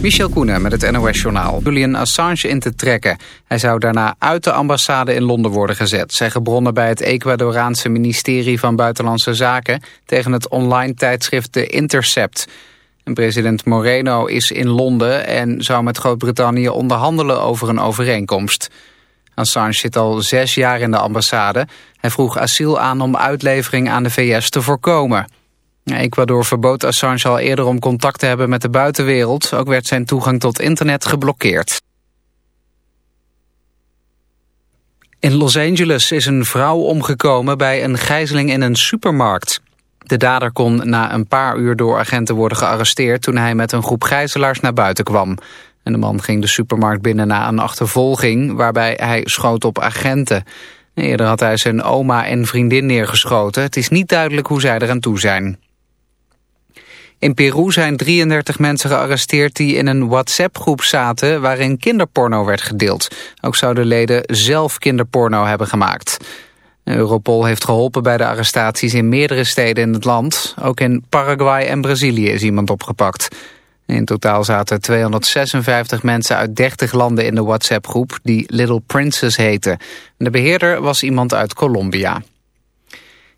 Michel Koenen met het NOS-journaal. Julian Assange in te trekken. Hij zou daarna uit de ambassade in Londen worden gezet... zeggen bronnen bij het Ecuadoraanse ministerie van Buitenlandse Zaken... tegen het online tijdschrift The Intercept. En president Moreno is in Londen en zou met Groot-Brittannië onderhandelen over een overeenkomst. Assange zit al zes jaar in de ambassade. Hij vroeg asiel aan om uitlevering aan de VS te voorkomen... Ecuador verbood Assange al eerder om contact te hebben met de buitenwereld. Ook werd zijn toegang tot internet geblokkeerd. In Los Angeles is een vrouw omgekomen bij een gijzeling in een supermarkt. De dader kon na een paar uur door agenten worden gearresteerd... toen hij met een groep gijzelaars naar buiten kwam. En de man ging de supermarkt binnen na een achtervolging... waarbij hij schoot op agenten. Eerder had hij zijn oma en vriendin neergeschoten. Het is niet duidelijk hoe zij eraan toe zijn. In Peru zijn 33 mensen gearresteerd die in een WhatsApp-groep zaten waarin kinderporno werd gedeeld. Ook zouden leden zelf kinderporno hebben gemaakt. Europol heeft geholpen bij de arrestaties in meerdere steden in het land. Ook in Paraguay en Brazilië is iemand opgepakt. In totaal zaten 256 mensen uit 30 landen in de WhatsApp-groep die Little Princess heette. De beheerder was iemand uit Colombia.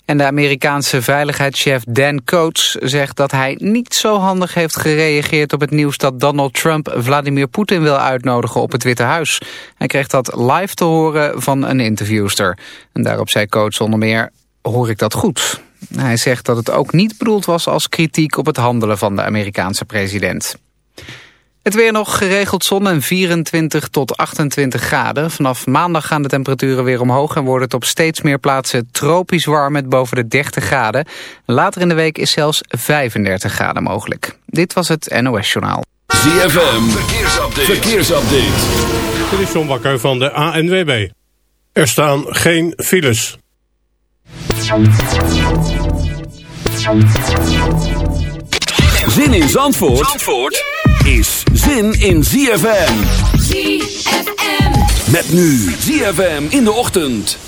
En de Amerikaanse veiligheidschef Dan Coates zegt dat hij niet zo handig heeft gereageerd op het nieuws dat Donald Trump Vladimir Poetin wil uitnodigen op het Witte Huis. Hij kreeg dat live te horen van een interviewster. En daarop zei Coates onder meer, hoor ik dat goed? Hij zegt dat het ook niet bedoeld was als kritiek op het handelen van de Amerikaanse president. Het weer nog geregeld zon en 24 tot 28 graden. Vanaf maandag gaan de temperaturen weer omhoog... en wordt het op steeds meer plaatsen tropisch warm met boven de 30 graden. Later in de week is zelfs 35 graden mogelijk. Dit was het NOS Journaal. ZFM, verkeersupdate. verkeersupdate. Dit is John Bakker van de ANWB. Er staan geen files. Zin in Zandvoort? Zandvoort? Is zin in ZFM. ZFM. Met nu ZFM in de ochtend.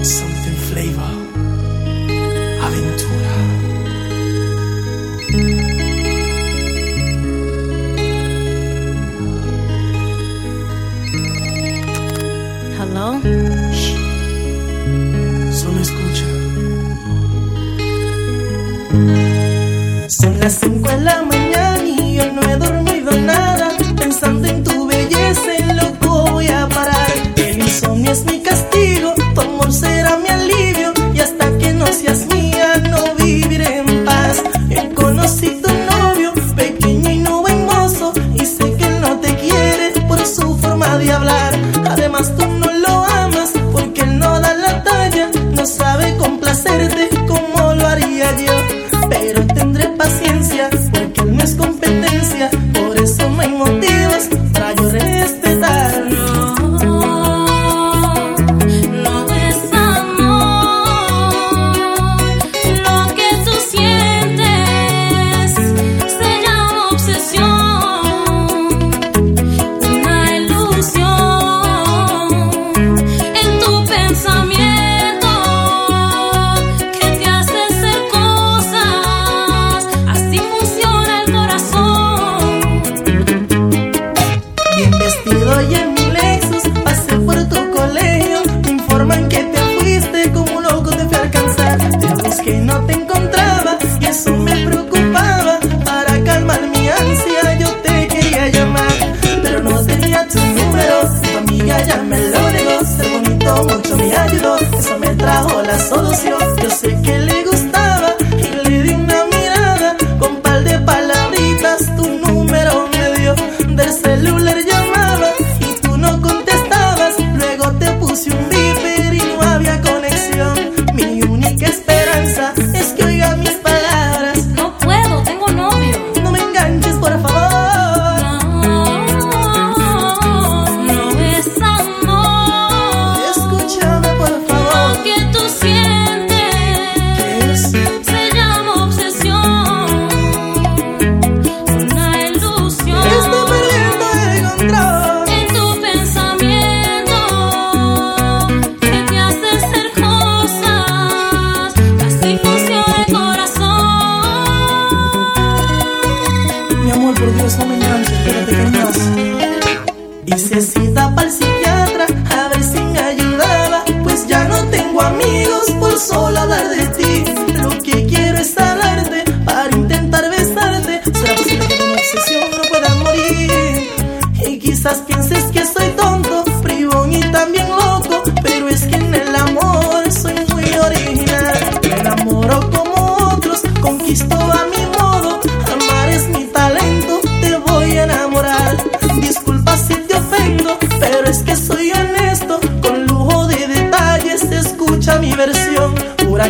Something flavor. Aventura. Hello? Son las 5 de la mañana y yo no he dormido nada. Pensando en tu belleza, loco voy a parar. El insomnio es mi castigo, tu amor será mi alivio. Y hasta que no seas mía, no viviré en paz. Yo conocí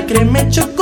crema hecho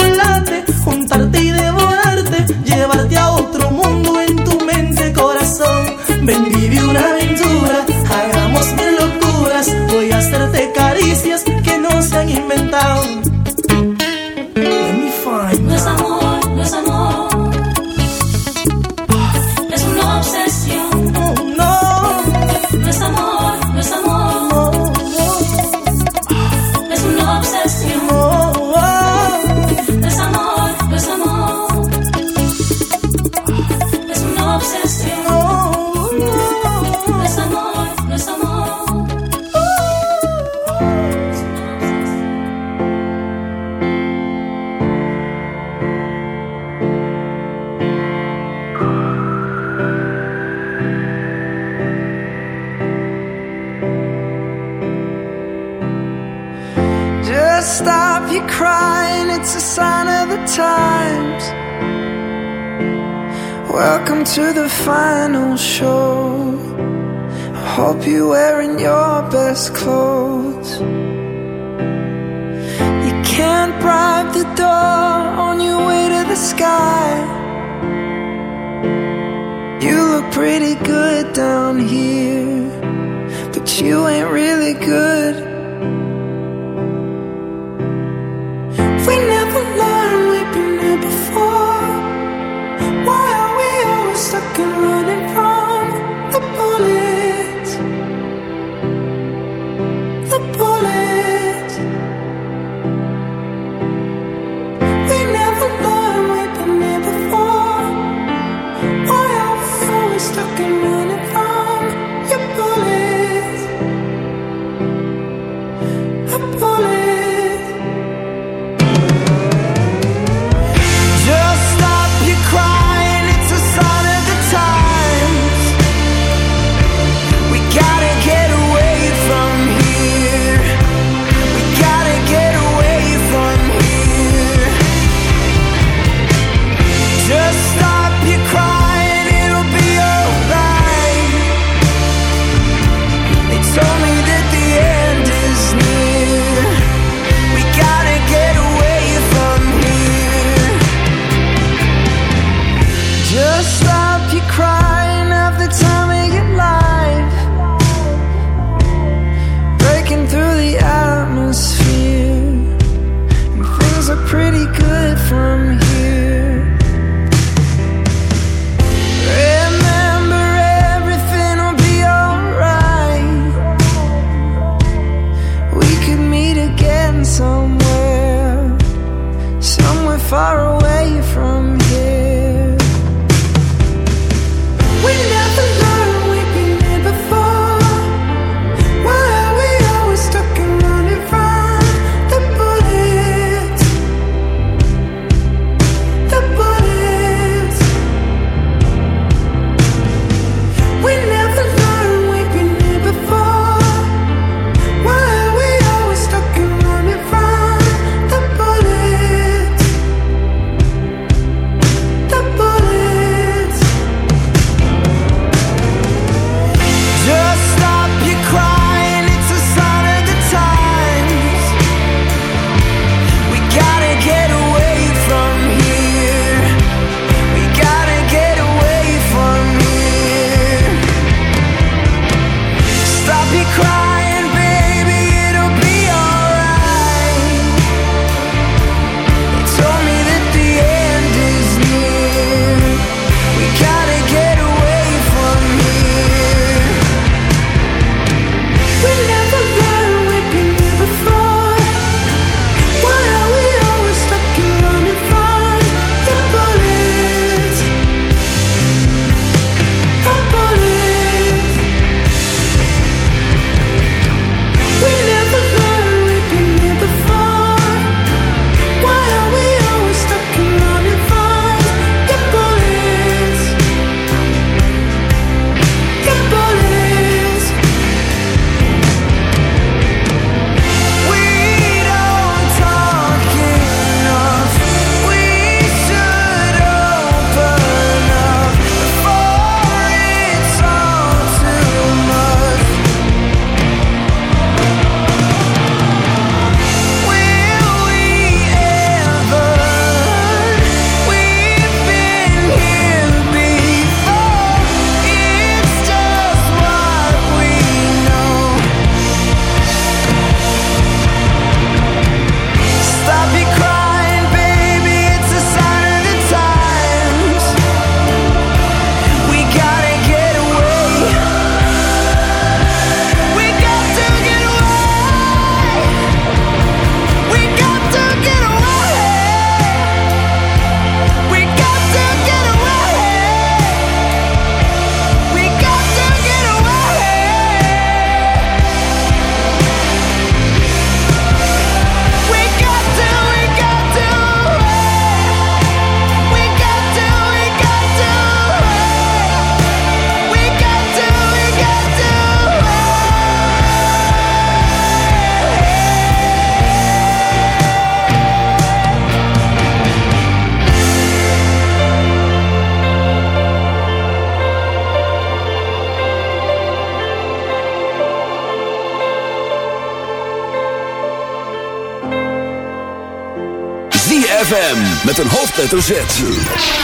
met een hoofdletter Z.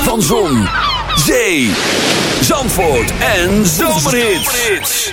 Van Zon, Zee, Zandvoort en Zomerits.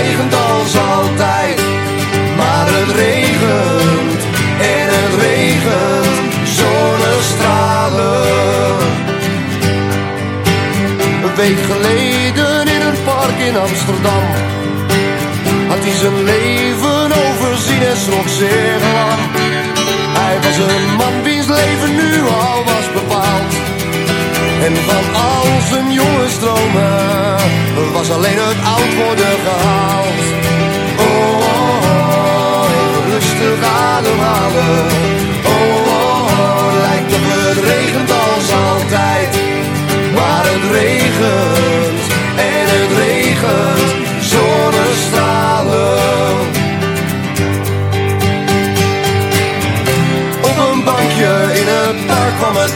regent als altijd, maar het regent en het regent zonnestralen. Een week geleden in een park in Amsterdam had hij zijn leven overzien en nog zeer lang. Hij was een man wiens leven nu al was bepaald en van al zijn jonge stromen alleen het oud worden gehaald.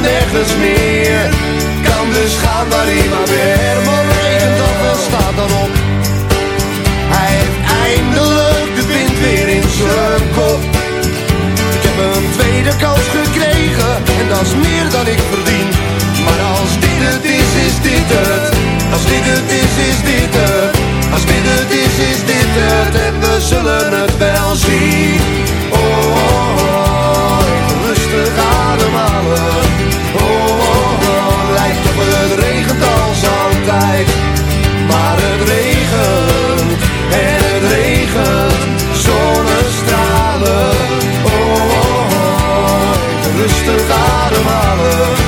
Nergens meer. Kan dus gaan waar hij maar weer. Maar regent af en staat dan op. Hij heeft eindelijk de wind weer in zijn kop. Ik heb een tweede kans gekregen en dat is meer dan ik verdien. Maar als dit het is, is dit het. Als dit het is, is dit het. Als dit het is, is dit het. En we zullen het wel zien. oh. oh, oh rustig ademhalen. maar het regent en het regent zonnestralen. Oh, oh, oh. oh. rustig ademhalen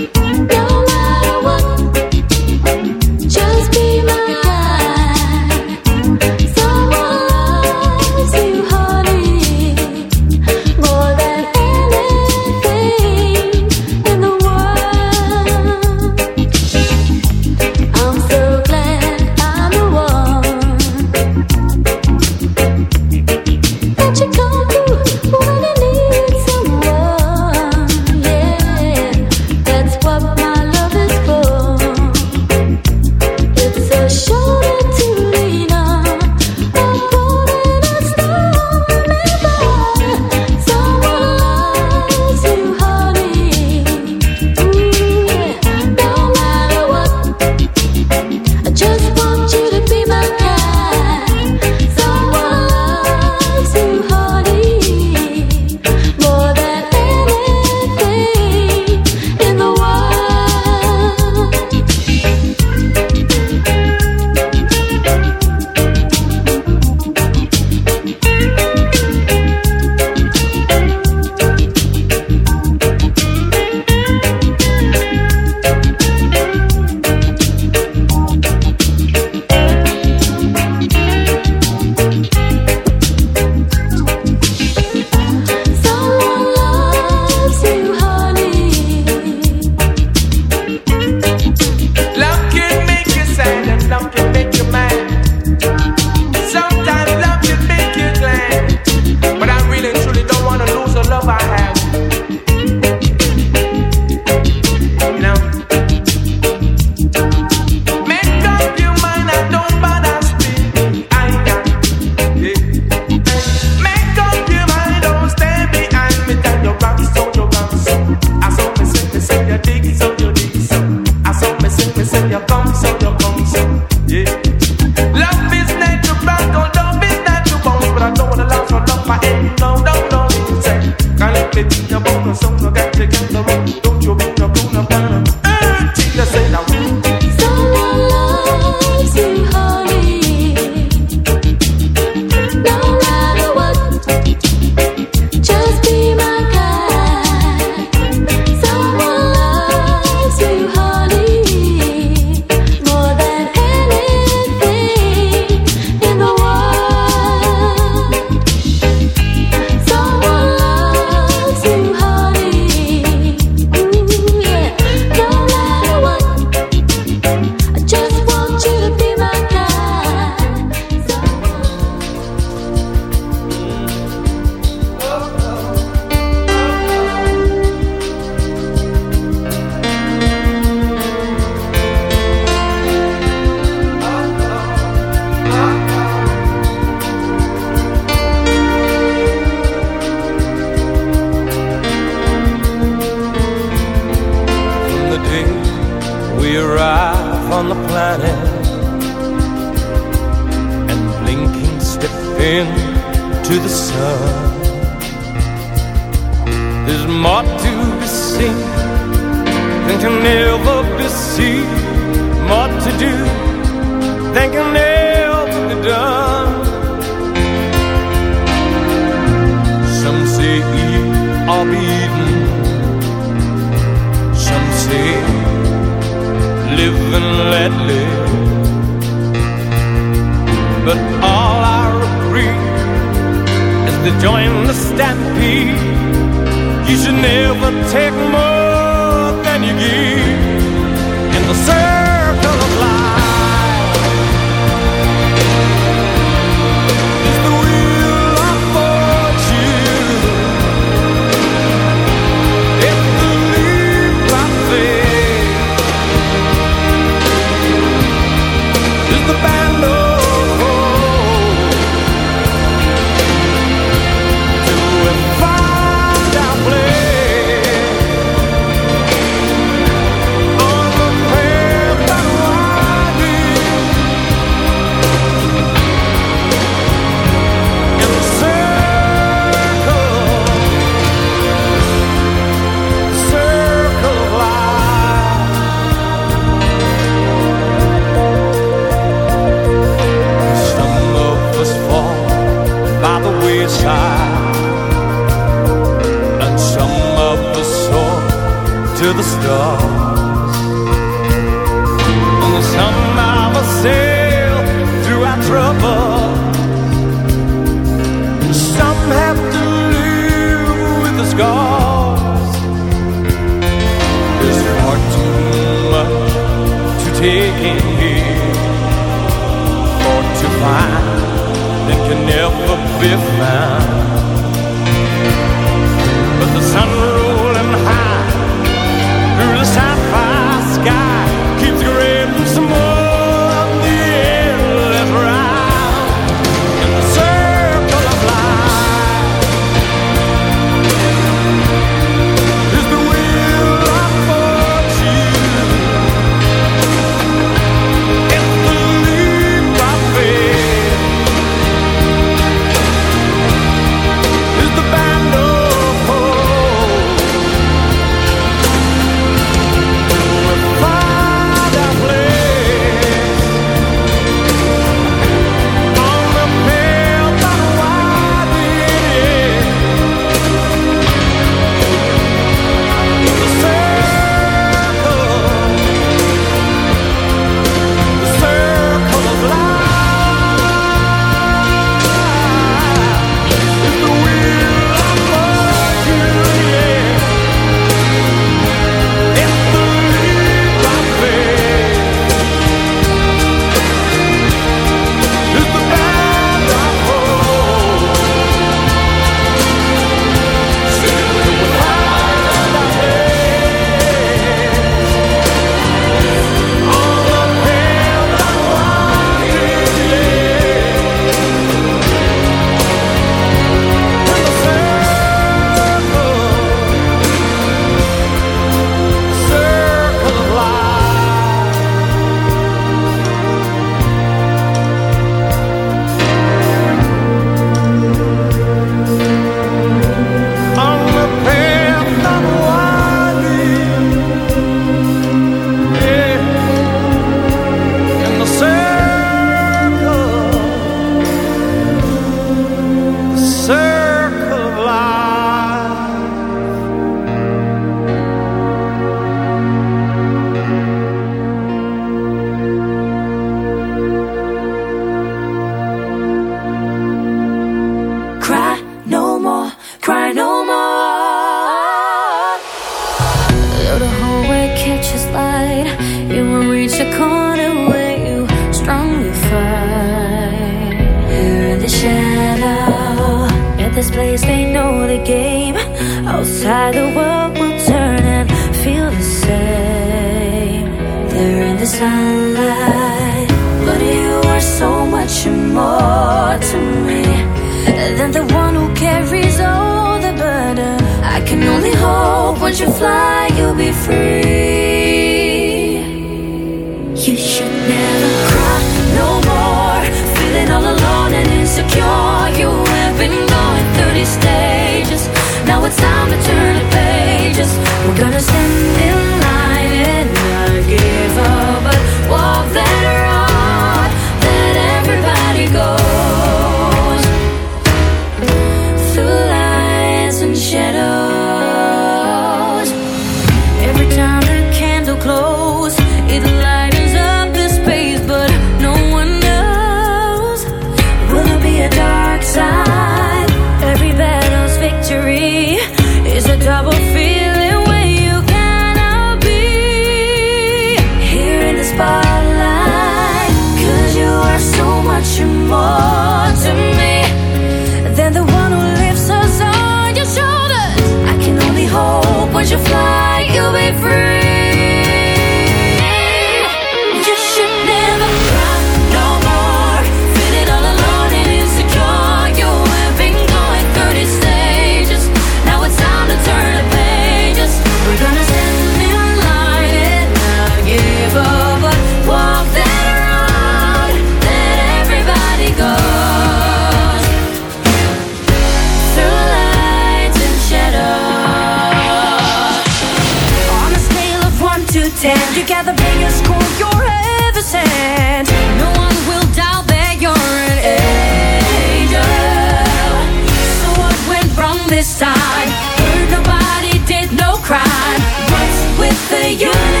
you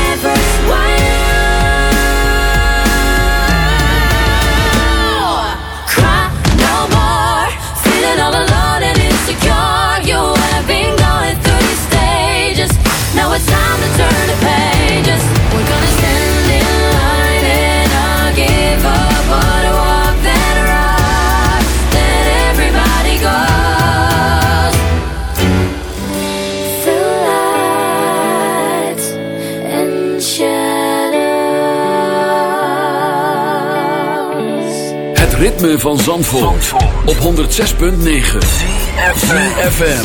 ritme van Zandvoort, op 106.9 FM.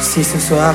Si ce soir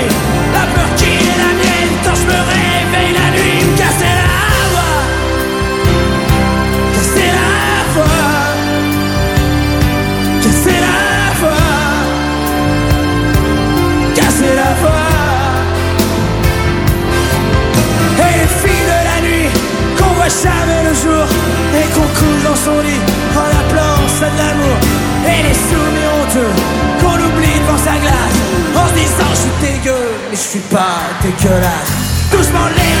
jamais le jour Et qu'on coule dans son lit En appelant ça de l'amour Et les souvenirs honteux Qu'on oublie devant sa glace En se disant je suis dégueu Mais je suis pas dégueu que l'âge. Doucement les